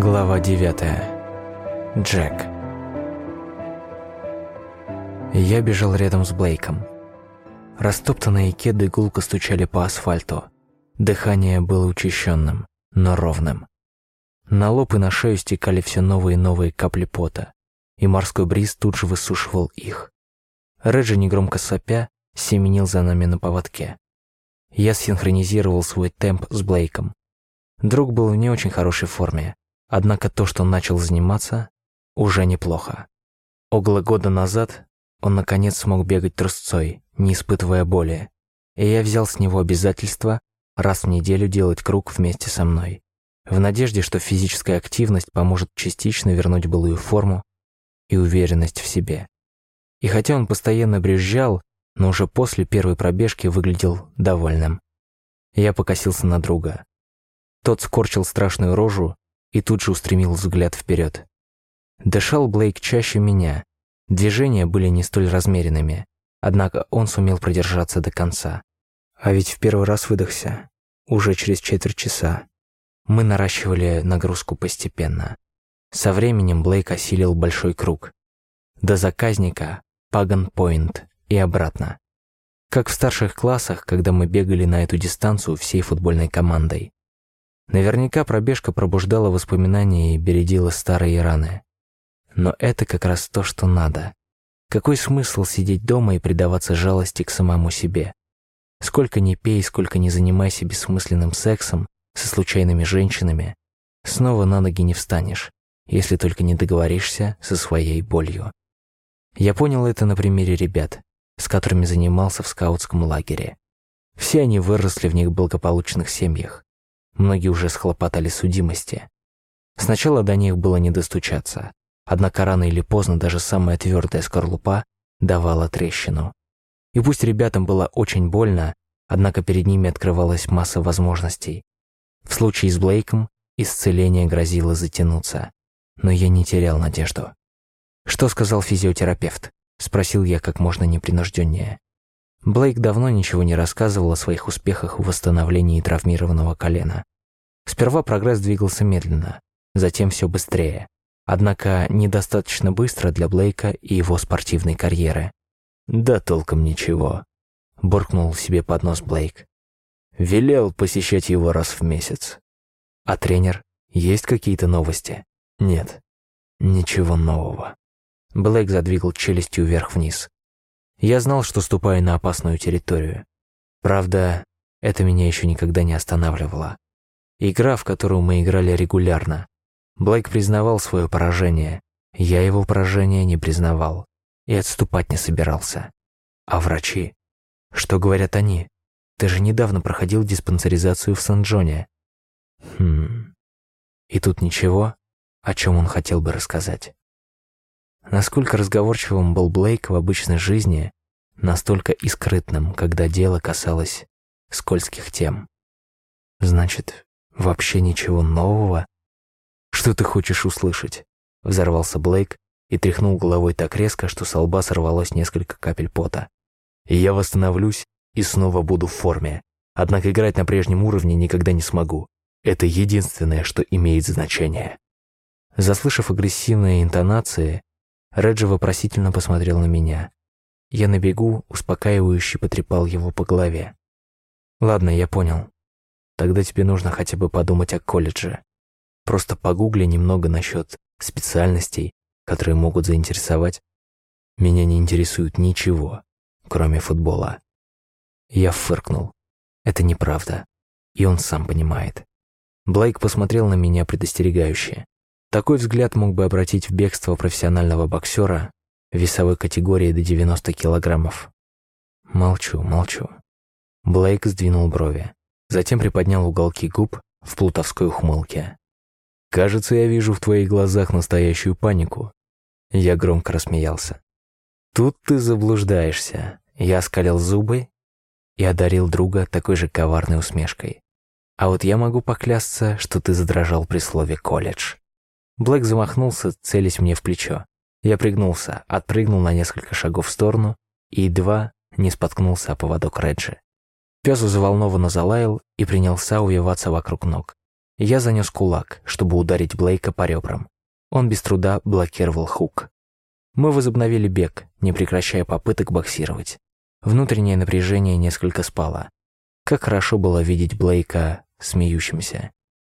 Глава 9. Джек. Я бежал рядом с Блейком. Растоптанные кеды гулко стучали по асфальту. Дыхание было учащенным, но ровным. На лоб и на шею стекали все новые и новые капли пота, и морской бриз тут же высушивал их. Реджи, негромко сопя, семенил за нами на поводке. Я синхронизировал свой темп с Блейком. Друг был в не очень хорошей форме, Однако то, что начал заниматься, уже неплохо. Около года назад он наконец смог бегать трусцой, не испытывая боли, и я взял с него обязательство раз в неделю делать круг вместе со мной, в надежде, что физическая активность поможет частично вернуть былую форму и уверенность в себе. И хотя он постоянно брюзжал, но уже после первой пробежки выглядел довольным. Я покосился на друга. Тот скорчил страшную рожу и тут же устремил взгляд вперед. Дышал Блейк чаще меня. Движения были не столь размеренными, однако он сумел продержаться до конца. А ведь в первый раз выдохся, уже через четверть часа. Мы наращивали нагрузку постепенно. Со временем Блейк осилил большой круг. До заказника, Паган-Пойнт и обратно. Как в старших классах, когда мы бегали на эту дистанцию всей футбольной командой. Наверняка пробежка пробуждала воспоминания и бередила старые раны. Но это как раз то, что надо. Какой смысл сидеть дома и предаваться жалости к самому себе? Сколько ни пей, сколько ни занимайся бессмысленным сексом со случайными женщинами, снова на ноги не встанешь, если только не договоришься со своей болью. Я понял это на примере ребят, с которыми занимался в скаутском лагере. Все они выросли в них благополучных семьях. Многие уже схлопотали судимости. Сначала до них было не достучаться, однако рано или поздно даже самая твердая скорлупа давала трещину. И пусть ребятам было очень больно, однако перед ними открывалась масса возможностей. В случае с Блейком исцеление грозило затянуться, но я не терял надежду. «Что сказал физиотерапевт?» – спросил я как можно непринужденнее. Блейк давно ничего не рассказывал о своих успехах в восстановлении травмированного колена. Сперва прогресс двигался медленно, затем все быстрее. Однако недостаточно быстро для Блейка и его спортивной карьеры. «Да толком ничего», – буркнул себе под нос Блейк. «Велел посещать его раз в месяц». «А тренер? Есть какие-то новости?» «Нет, ничего нового». Блейк задвигал челюстью вверх-вниз. Я знал, что ступаю на опасную территорию. Правда, это меня еще никогда не останавливало. Игра, в которую мы играли регулярно. Блейк признавал свое поражение. Я его поражение не признавал. И отступать не собирался. А врачи? Что говорят они? Ты же недавно проходил диспансеризацию в Сан-Джоне. Хм. И тут ничего, о чем он хотел бы рассказать. Насколько разговорчивым был Блейк в обычной жизни, настолько и скрытным, когда дело касалось скользких тем. Значит, вообще ничего нового? Что ты хочешь услышать? Взорвался Блейк и тряхнул головой так резко, что с лба сорвалось несколько капель пота. Я восстановлюсь и снова буду в форме. Однако играть на прежнем уровне никогда не смогу. Это единственное, что имеет значение. Заслышав агрессивные интонации, Реджи вопросительно посмотрел на меня. Я на бегу успокаивающе потрепал его по голове. «Ладно, я понял. Тогда тебе нужно хотя бы подумать о колледже. Просто погугли немного насчет специальностей, которые могут заинтересовать. Меня не интересует ничего, кроме футбола». Я фыркнул. Это неправда. И он сам понимает. Блейк посмотрел на меня предостерегающе. Такой взгляд мог бы обратить в бегство профессионального боксера весовой категории до 90 килограммов. Молчу, молчу. Блейк сдвинул брови, затем приподнял уголки губ в плутовской ухмылке. «Кажется, я вижу в твоих глазах настоящую панику». Я громко рассмеялся. «Тут ты заблуждаешься». Я скалил зубы и одарил друга такой же коварной усмешкой. «А вот я могу поклясться, что ты задрожал при слове «колледж». Блэк замахнулся, целясь мне в плечо. Я пригнулся, отпрыгнул на несколько шагов в сторону и едва не споткнулся о поводок Реджи. Пес взволнованно залаял и принялся увиваться вокруг ног. Я занес кулак, чтобы ударить Блейка по ребрам. Он без труда блокировал хук. Мы возобновили бег, не прекращая попыток боксировать. Внутреннее напряжение несколько спало. Как хорошо было видеть Блейка смеющимся.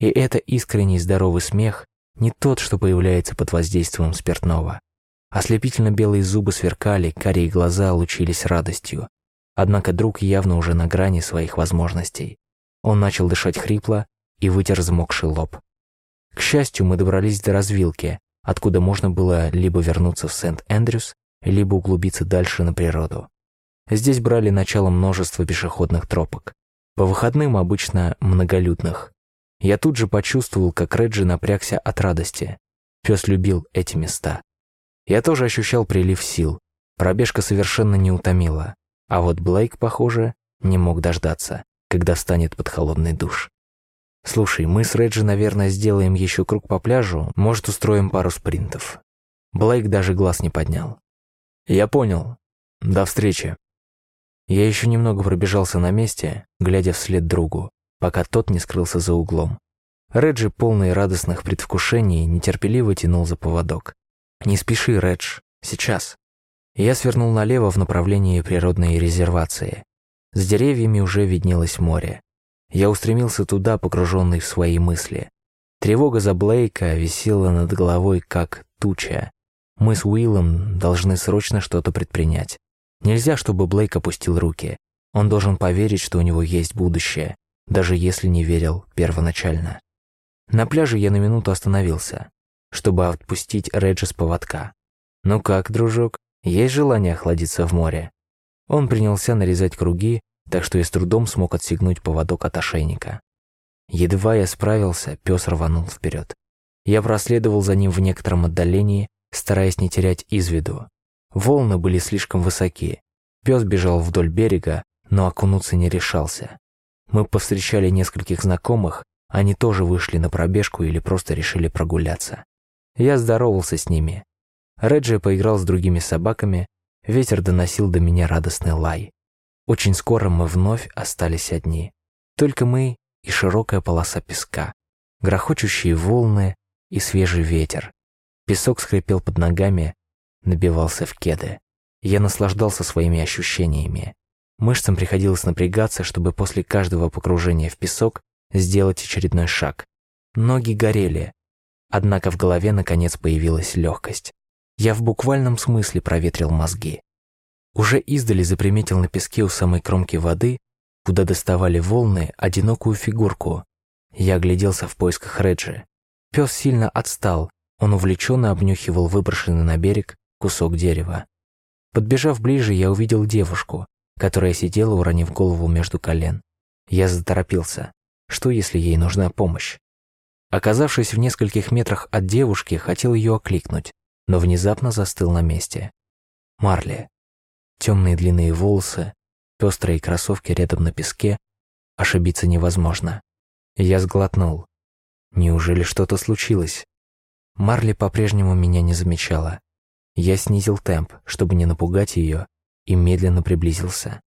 И это искренний здоровый смех не тот, что появляется под воздействием спиртного. Ослепительно белые зубы сверкали, карие глаза лучились радостью. Однако друг явно уже на грани своих возможностей. Он начал дышать хрипло и вытер взмокший лоб. К счастью, мы добрались до развилки, откуда можно было либо вернуться в Сент-Эндрюс, либо углубиться дальше на природу. Здесь брали начало множество пешеходных тропок. По выходным обычно многолюдных. Я тут же почувствовал, как Реджи напрягся от радости. Пес любил эти места. Я тоже ощущал прилив сил. Пробежка совершенно не утомила. А вот Блейк, похоже, не мог дождаться, когда встанет под холодный душ. «Слушай, мы с Реджи, наверное, сделаем еще круг по пляжу, может, устроим пару спринтов». Блейк даже глаз не поднял. «Я понял. До встречи». Я еще немного пробежался на месте, глядя вслед другу, пока тот не скрылся за углом. Реджи, полный радостных предвкушений, нетерпеливо тянул за поводок. «Не спеши, Редж, сейчас». Я свернул налево в направлении природной резервации. С деревьями уже виднелось море. Я устремился туда, погруженный в свои мысли. Тревога за Блейка висела над головой, как туча. Мы с Уиллом должны срочно что-то предпринять. Нельзя, чтобы Блейк опустил руки. Он должен поверить, что у него есть будущее, даже если не верил первоначально. На пляже я на минуту остановился, чтобы отпустить Реджи с поводка. «Ну как, дружок, есть желание охладиться в море?» Он принялся нарезать круги, так что я с трудом смог отстегнуть поводок от ошейника. Едва я справился, пес рванул вперед. Я проследовал за ним в некотором отдалении, стараясь не терять из виду. Волны были слишком высоки. Пес бежал вдоль берега, но окунуться не решался. Мы повстречали нескольких знакомых, они тоже вышли на пробежку или просто решили прогуляться. Я здоровался с ними. Реджи поиграл с другими собаками, ветер доносил до меня радостный лай. Очень скоро мы вновь остались одни. Только мы и широкая полоса песка, грохочущие волны и свежий ветер. Песок скрипел под ногами, набивался в кеды. Я наслаждался своими ощущениями. Мышцам приходилось напрягаться, чтобы после каждого погружения в песок сделать очередной шаг. Ноги горели, однако в голове наконец появилась легкость. Я в буквальном смысле проветрил мозги. Уже издали заприметил на песке у самой кромки воды, куда доставали волны, одинокую фигурку. Я огляделся в поисках Реджи. Пес сильно отстал, он увлеченно обнюхивал выброшенный на берег кусок дерева. Подбежав ближе, я увидел девушку, которая сидела, уронив голову между колен. Я заторопился. Что, если ей нужна помощь? Оказавшись в нескольких метрах от девушки, хотел ее окликнуть, но внезапно застыл на месте. Марли. Темные длинные волосы, пестрые кроссовки рядом на песке. Ошибиться невозможно. Я сглотнул. Неужели что-то случилось? Марли по-прежнему меня не замечала. Я снизил темп, чтобы не напугать ее, и медленно приблизился.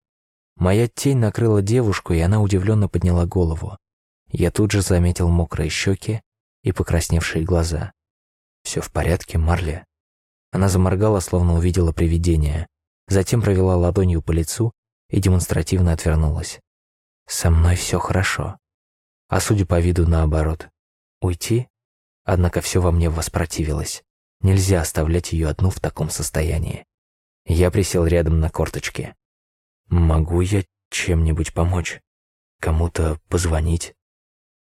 Моя тень накрыла девушку, и она удивленно подняла голову. Я тут же заметил мокрые щеки и покрасневшие глаза. «Все в порядке, Марли?» Она заморгала, словно увидела привидение затем провела ладонью по лицу и демонстративно отвернулась. «Со мной все хорошо». А судя по виду, наоборот. Уйти? Однако все во мне воспротивилось. Нельзя оставлять ее одну в таком состоянии. Я присел рядом на корточке. «Могу я чем-нибудь помочь? Кому-то позвонить?»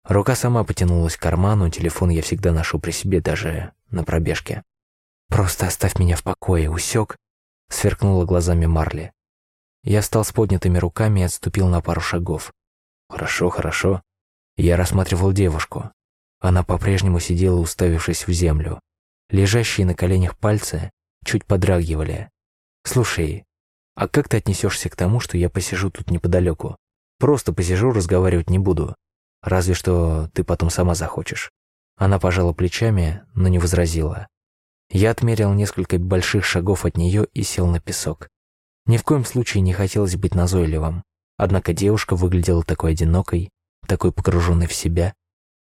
Рука сама потянулась к карману, телефон я всегда ношу при себе, даже на пробежке. «Просто оставь меня в покое, усек?» сверкнула глазами Марли. Я встал с поднятыми руками и отступил на пару шагов. Хорошо, хорошо. Я рассматривал девушку. Она по-прежнему сидела, уставившись в землю. Лежащие на коленях пальцы чуть подрагивали. «Слушай, а как ты отнесешься к тому, что я посижу тут неподалеку? Просто посижу, разговаривать не буду. Разве что ты потом сама захочешь». Она пожала плечами, но не возразила. Я отмерил несколько больших шагов от нее и сел на песок. Ни в коем случае не хотелось быть назойливым. Однако девушка выглядела такой одинокой, такой погруженной в себя.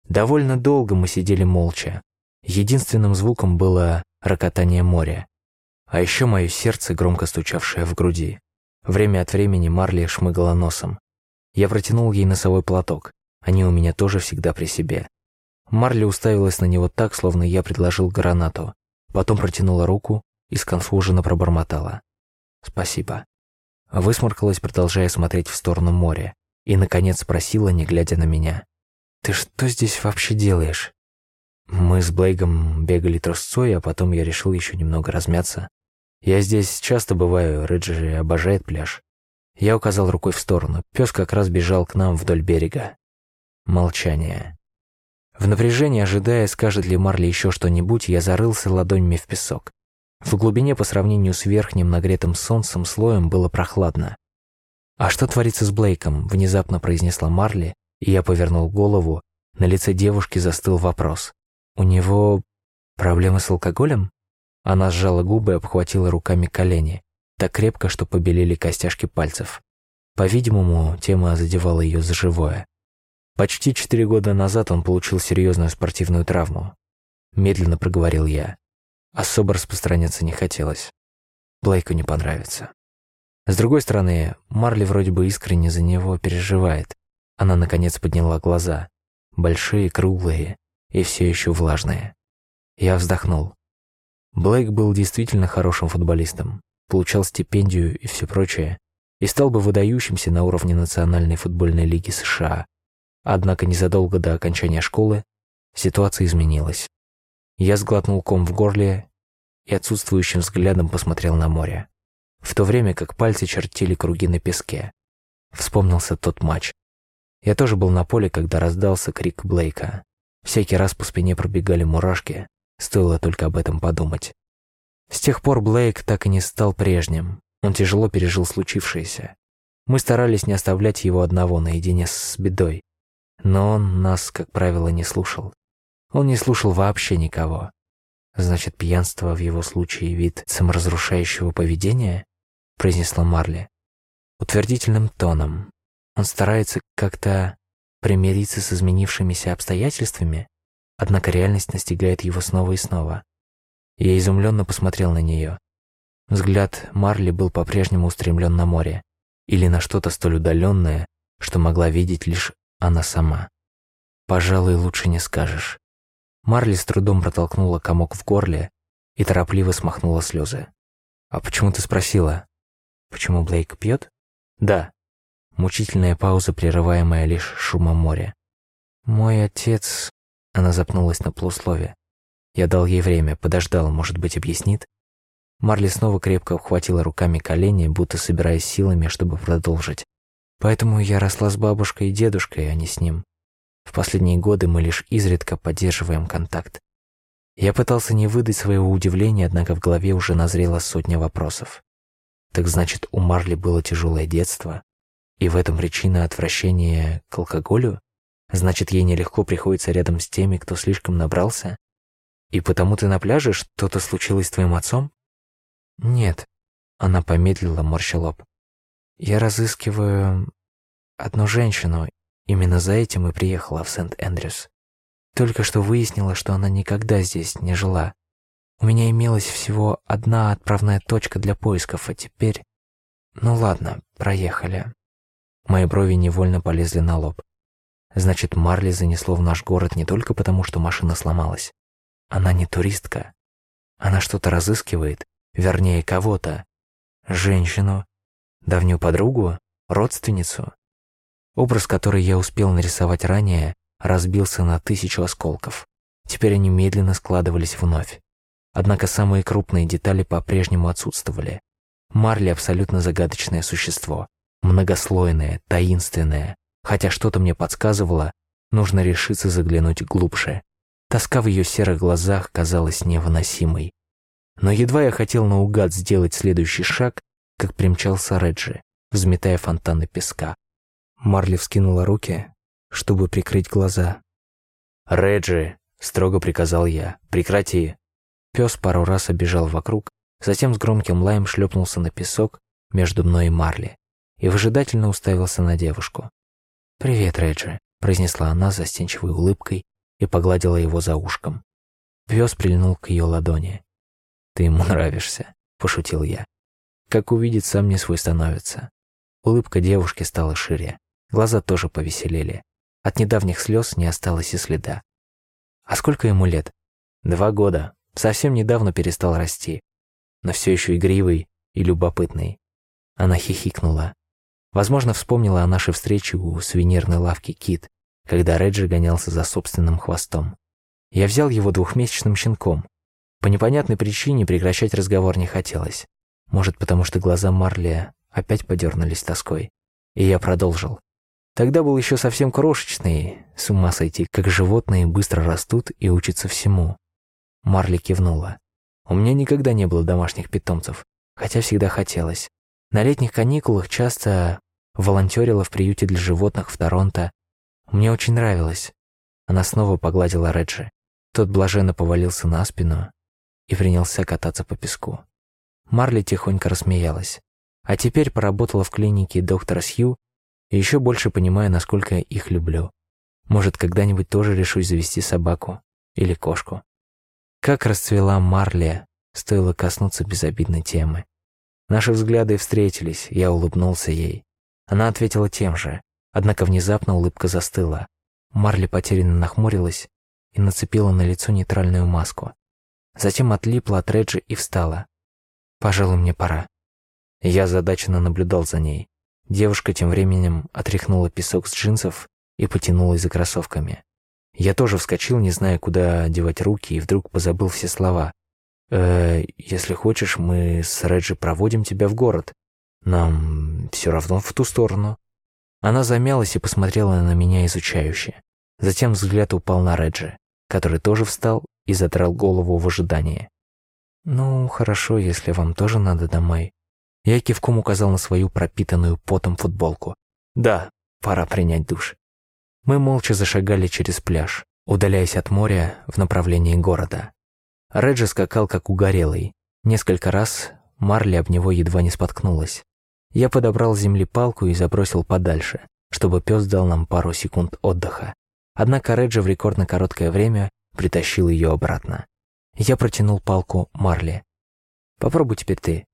Довольно долго мы сидели молча. Единственным звуком было рокотание моря. А еще мое сердце, громко стучавшее в груди. Время от времени Марли шмыгала носом. Я протянул ей носовой платок. Они у меня тоже всегда при себе. Марли уставилась на него так, словно я предложил гранату. Потом протянула руку и сконфуженно пробормотала. «Спасибо». Высморкалась, продолжая смотреть в сторону моря. И, наконец, спросила, не глядя на меня. «Ты что здесь вообще делаешь?» Мы с Блейгом бегали трусцой, а потом я решил еще немного размяться. Я здесь часто бываю, Реджи обожает пляж. Я указал рукой в сторону. Пес как раз бежал к нам вдоль берега. Молчание. В напряжении, ожидая, скажет ли Марли еще что-нибудь, я зарылся ладонями в песок. В глубине по сравнению с верхним нагретым солнцем слоем было прохладно. «А что творится с Блейком?» – внезапно произнесла Марли, и я повернул голову. На лице девушки застыл вопрос. «У него проблемы с алкоголем?» Она сжала губы и обхватила руками колени, так крепко, что побелели костяшки пальцев. По-видимому, тема задевала ее за живое. Почти четыре года назад он получил серьезную спортивную травму. Медленно проговорил я. Особо распространяться не хотелось. Блейку не понравится. С другой стороны, Марли вроде бы искренне за него переживает. Она, наконец, подняла глаза. Большие, круглые и все еще влажные. Я вздохнул. Блейк был действительно хорошим футболистом, получал стипендию и все прочее, и стал бы выдающимся на уровне Национальной футбольной лиги США. Однако незадолго до окончания школы ситуация изменилась. Я сглотнул ком в горле и отсутствующим взглядом посмотрел на море, в то время как пальцы чертили круги на песке. Вспомнился тот матч. Я тоже был на поле, когда раздался крик Блейка. Всякий раз по спине пробегали мурашки, стоило только об этом подумать. С тех пор Блейк так и не стал прежним. Он тяжело пережил случившееся. Мы старались не оставлять его одного наедине с бедой. Но он нас, как правило, не слушал. Он не слушал вообще никого. Значит, пьянство в его случае вид саморазрушающего поведения? произнесла Марли. Утвердительным тоном. Он старается как-то примириться с изменившимися обстоятельствами, однако реальность настигает его снова и снова. Я изумленно посмотрел на нее. Взгляд Марли был по-прежнему устремлен на море или на что-то столь удаленное, что могла видеть лишь она сама. Пожалуй, лучше не скажешь. Марли с трудом протолкнула комок в горле и торопливо смахнула слезы. «А почему ты спросила? Почему Блейк пьет?» «Да». Мучительная пауза, прерываемая лишь шумом моря. «Мой отец...» Она запнулась на полуслове. Я дал ей время, подождал, может быть, объяснит. Марли снова крепко обхватила руками колени, будто собираясь силами, чтобы продолжить. Поэтому я росла с бабушкой и дедушкой, а не с ним. В последние годы мы лишь изредка поддерживаем контакт. Я пытался не выдать своего удивления, однако в голове уже назрела сотня вопросов. Так значит, у Марли было тяжелое детство, и в этом причина отвращения к алкоголю? Значит, ей нелегко приходится рядом с теми, кто слишком набрался? И потому ты на пляже что-то случилось с твоим отцом? Нет. Она помедлила, морща лоб. Я разыскиваю одну женщину. Именно за этим и приехала в Сент-Эндрюс. Только что выяснила, что она никогда здесь не жила. У меня имелась всего одна отправная точка для поисков, а теперь... Ну ладно, проехали. Мои брови невольно полезли на лоб. Значит, Марли занесло в наш город не только потому, что машина сломалась. Она не туристка. Она что-то разыскивает, вернее, кого-то. Женщину, Давнюю подругу? Родственницу? Образ, который я успел нарисовать ранее, разбился на тысячу осколков. Теперь они медленно складывались вновь. Однако самые крупные детали по-прежнему отсутствовали. Марли абсолютно загадочное существо. Многослойное, таинственное. Хотя что-то мне подсказывало, нужно решиться заглянуть глубже. Тоска в ее серых глазах казалась невыносимой. Но едва я хотел наугад сделать следующий шаг, как примчался Реджи, взметая фонтаны песка. Марли вскинула руки, чтобы прикрыть глаза. «Реджи!» — строго приказал я. «Прекрати!» Пес пару раз обежал вокруг, затем с громким лаем шлепнулся на песок между мной и Марли и выжидательно уставился на девушку. «Привет, Реджи», — произнесла она застенчивой улыбкой и погладила его за ушком. Пес прильнул к ее ладони. «Ты ему нравишься», — пошутил я. Как увидит, сам не свой становится. Улыбка девушки стала шире. Глаза тоже повеселели. От недавних слез не осталось и следа. А сколько ему лет? Два года. Совсем недавно перестал расти. Но все еще игривый и любопытный. Она хихикнула. Возможно, вспомнила о нашей встрече у сувенирной лавки «Кит», когда Реджи гонялся за собственным хвостом. Я взял его двухмесячным щенком. По непонятной причине прекращать разговор не хотелось. Может, потому что глаза Марли опять подернулись тоской. И я продолжил. Тогда был еще совсем крошечный, с ума сойти, как животные быстро растут и учатся всему. Марли кивнула. У меня никогда не было домашних питомцев, хотя всегда хотелось. На летних каникулах часто волонтерила в приюте для животных в Торонто. Мне очень нравилось. Она снова погладила Реджи. Тот блаженно повалился на спину и принялся кататься по песку. Марли тихонько рассмеялась. А теперь поработала в клинике доктора Сью и еще больше понимаю, насколько я их люблю. Может, когда-нибудь тоже решусь завести собаку или кошку. Как расцвела Марли, стоило коснуться безобидной темы. Наши взгляды встретились, я улыбнулся ей. Она ответила тем же, однако внезапно улыбка застыла. Марли потерянно нахмурилась и нацепила на лицо нейтральную маску. Затем отлипла от Реджи и встала. «Пожалуй, мне пора». Я задаченно наблюдал за ней. Девушка тем временем отряхнула песок с джинсов и потянулась за кроссовками. Я тоже вскочил, не зная, куда девать руки, и вдруг позабыл все слова. «Э, если хочешь, мы с Реджи проводим тебя в город. Нам все равно в ту сторону». Она замялась и посмотрела на меня изучающе. Затем взгляд упал на Реджи, который тоже встал и задрал голову в ожидании. «Ну, хорошо, если вам тоже надо домой», я кивком указал на свою пропитанную потом футболку. «Да, пора принять душ». Мы молча зашагали через пляж, удаляясь от моря в направлении города. Реджи скакал как угорелый. Несколько раз Марли об него едва не споткнулась. Я подобрал с и забросил подальше, чтобы пес дал нам пару секунд отдыха. Однако Реджи в рекордно короткое время притащил ее обратно. Я протянул палку Марли. «Попробуй теперь ты»,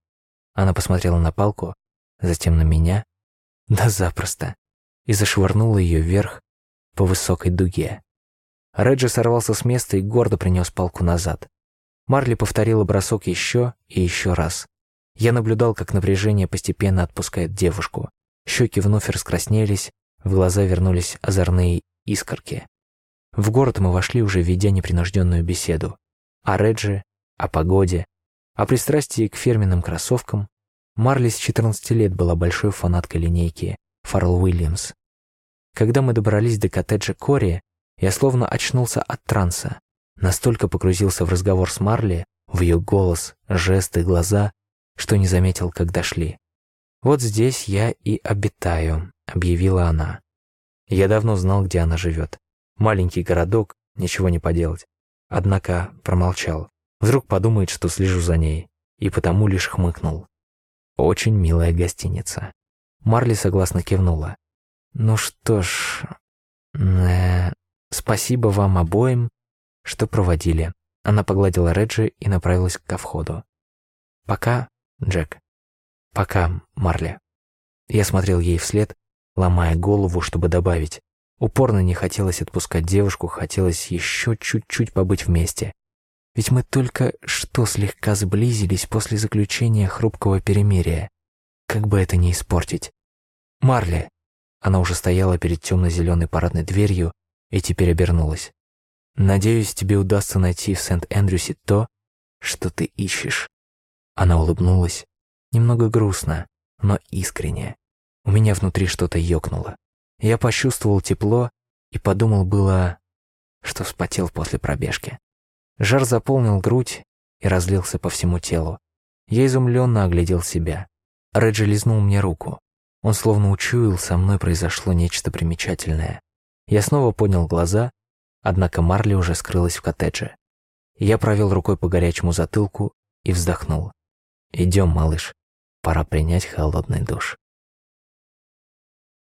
она посмотрела на палку, затем на меня, да запросто, и зашвырнула ее вверх по высокой дуге. Реджи сорвался с места и гордо принес палку назад. Марли повторила бросок еще и еще раз. Я наблюдал, как напряжение постепенно отпускает девушку. Щеки вновь раскраснелись, в глаза вернулись озорные искорки. В город мы вошли, уже ведя непринужденную беседу. О Реджи, о погоде, о пристрастии к фирменным кроссовкам Марли с 14 лет была большой фанаткой линейки Фаррелл Уильямс. Когда мы добрались до коттеджа Кори, я словно очнулся от транса, настолько погрузился в разговор с Марли, в ее голос, жесты, глаза, что не заметил, как дошли. «Вот здесь я и обитаю», — объявила она. Я давно знал, где она живет. Маленький городок, ничего не поделать. Однако промолчал. Вдруг подумает, что слежу за ней, и потому лишь хмыкнул. Очень милая гостиница. Марли согласно кивнула. Ну что ж, э, спасибо вам обоим, что проводили. Она погладила Реджи и направилась ко входу. Пока, Джек. Пока, Марли. Я смотрел ей вслед, ломая голову, чтобы добавить. Упорно не хотелось отпускать девушку, хотелось еще чуть-чуть побыть вместе. Ведь мы только что слегка сблизились после заключения хрупкого перемирия. Как бы это ни испортить. Марли. Она уже стояла перед темно-зеленой парадной дверью и теперь обернулась. Надеюсь, тебе удастся найти в Сент-Эндрюсе то, что ты ищешь. Она улыбнулась, немного грустно, но искренне. У меня внутри что-то ёкнуло. Я почувствовал тепло и подумал было, что вспотел после пробежки. Жар заполнил грудь и разлился по всему телу. Я изумленно оглядел себя. Реджи лизнул мне руку. Он словно учуял, со мной произошло нечто примечательное. Я снова поднял глаза, однако Марли уже скрылась в коттедже. Я провел рукой по горячему затылку и вздохнул. «Идем, малыш, пора принять холодный душ».